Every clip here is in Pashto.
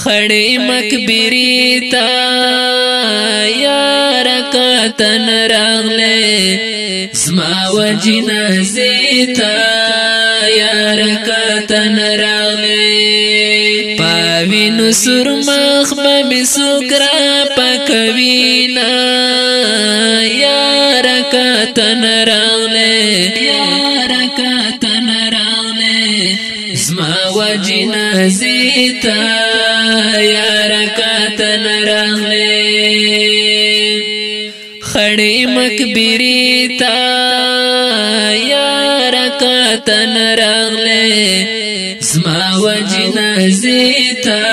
خړې مکبري تا یا رکتن راغله زما وجنا زیتا یا رکتن راغله پاوینو سر مخ مې سوکرا پکوینا یا رکتن راغله یا رکتن راغله زما وجنا زیتا خړې مکبري تا یا رکاتن راغلې زما وجنا زیتا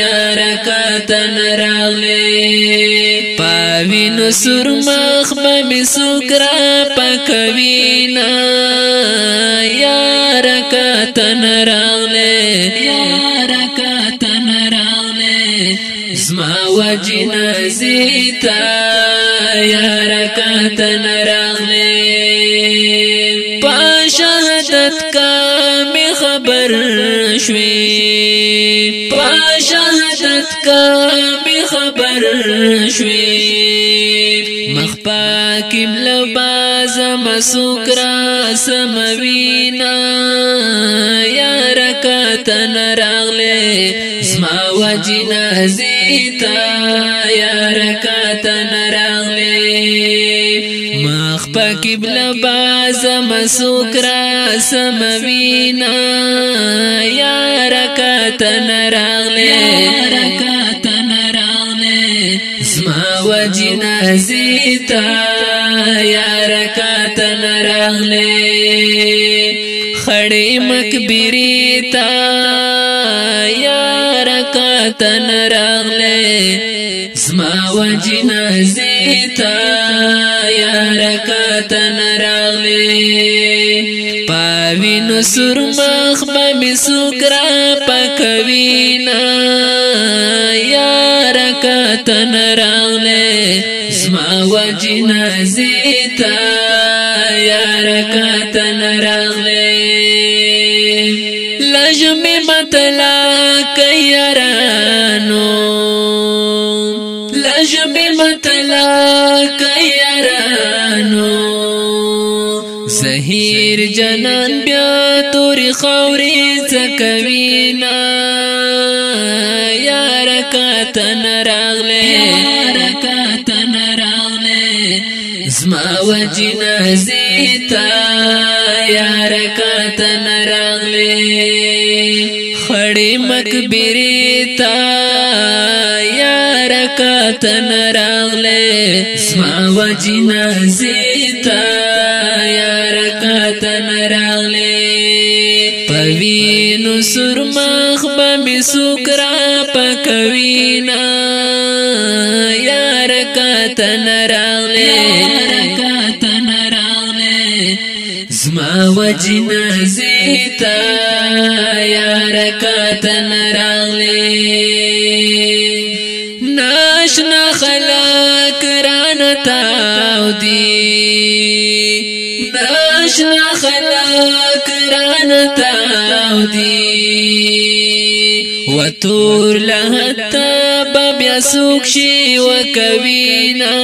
یا رکاتن راغلې پاوینو سرمخ مې سوکرا پکوینا یا رکاتن راغلې یا زما وجنا زیتا یارا کتن راغلی پا شهدت کامی خبر شوی پا شهدت کامی خبر شوی مخپا کم لباز مسوک را سموینا یارا کتن راغلی زما وجنا زیتا یا رکات نراغلی مخ پا قبل بازم سکرا سموینا یا رکات نراغلی یا رکات نراغلی زما وجنا زیتا یا رکات نراغلی خڑی مکبری تا یا کتن راغلې زما وجنا زیتا یار کتن راغلې پاوینو سرمخ مې سوکرا پکوینا یار کتن راغلې زما وجنا زیتا یار کتن راغلې لجمه متلا کيار جب مطلا کیرانو زهیر جنان بیا تور خوري زکوینا یار کتن راغله یار کتن راغله زما وجنا زیتا یار کتن راغله خړې مکبره تا برکات نراغله سما وجنا زیتا یا رکات نراغله پوینو سرمخ بمی سکرا پکوینا یا رکات نراغله زما وجنا زیتا یا رکات نراغله ناشنا خلق رانتا او دی ناشنا خلق رانتا او دی وتور لهتا بابیا سوک شی وکوینا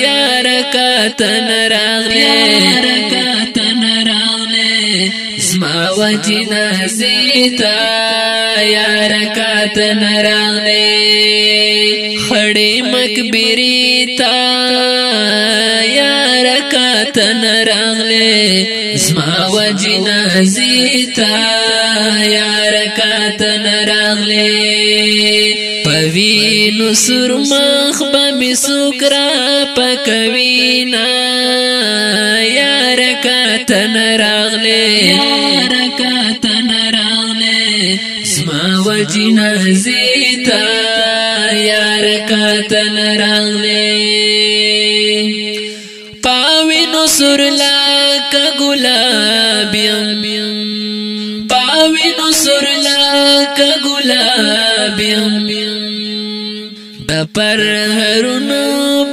یا رکاتن راغلی مدینه سیتا یا رکات نراغلی خڑی مکبری تا یا رکات نراغلی زما وجینه سیتا یا رکات نراغلی پوی نو سر مخ بم سکرا پکوی نا یار کتن راغلی یار کتن راغلی زما وجنا زیتا یار کتن راغلی پاوی نو سر لا ک ګلاب یم نو سر لک ګلاب د پر هرونو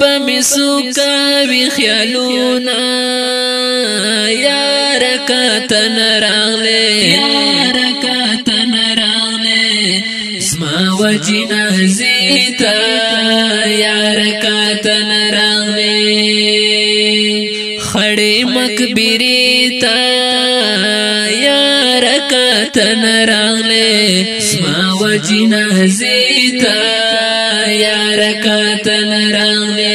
بم سوکا وی خیالونا یار کتن راغله یار کتن راغله سما وجنا زیتا یار کتن راغله خړې مکبره تا نه راغله سما وجنه زیتا یا رکات نه راغله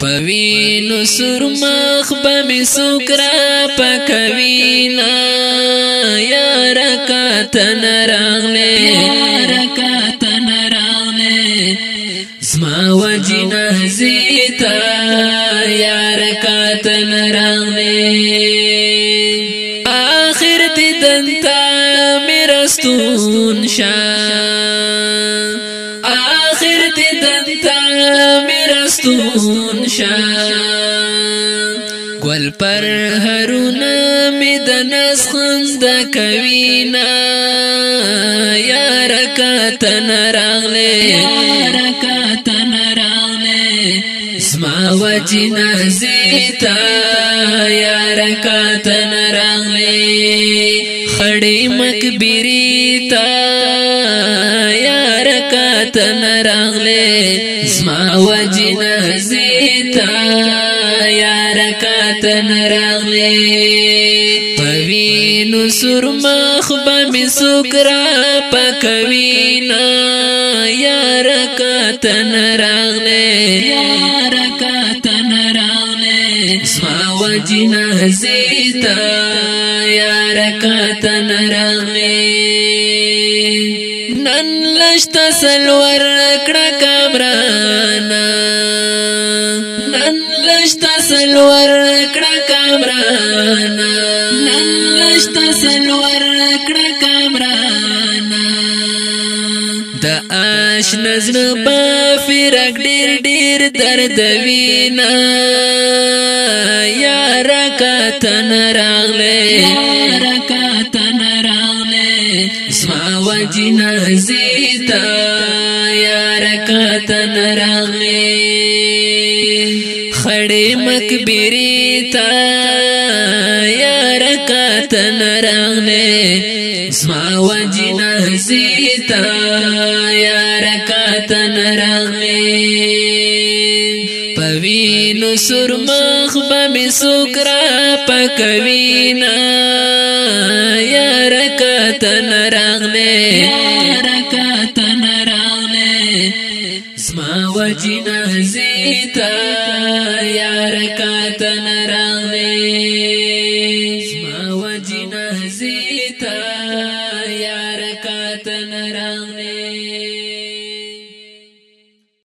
پوینو سرمخ بم سوکرا پکوینا یا رکات نه راغله یا رکات نه راغله سما وجنه زیتا یا رکات نه دلتا میرستون شا آخر تی دلتا میرستون شا گل پر هرونا می دنس خند کوینا یا رکاتن راغلے یا رکاتن راغلے زما وجنا زیتا یا رکاتن راغلے خړې مکبري تا یا رکات نراغله زما وجنا زیتا یا رکات نراغله پوینو سرمخ بم سکرا پکوینا یا رکات نراغله یا رکات سما وجنا زیتا یا رکاتن رغمی نن لشتا سلور رکڑا کامرانا نن لشتا سلور رکڑا کامرانا نن لشتا سلور رکڑا کامرانا د آش نظر با فرق ډیر ډیر درد وینا یا رکاتن راغله رکاتن راغله زما وجنا زیتا یا رکاتن راغله خړې مکبري تا یا رکاتن راغله زما وجنا زیتا تا یا رکات نرغلی پوینو سرمخ بمی سکرا پکوینا یا رکات نرغلی یا رکات نرغلی زما و جنازی تا یا رکات نرغلی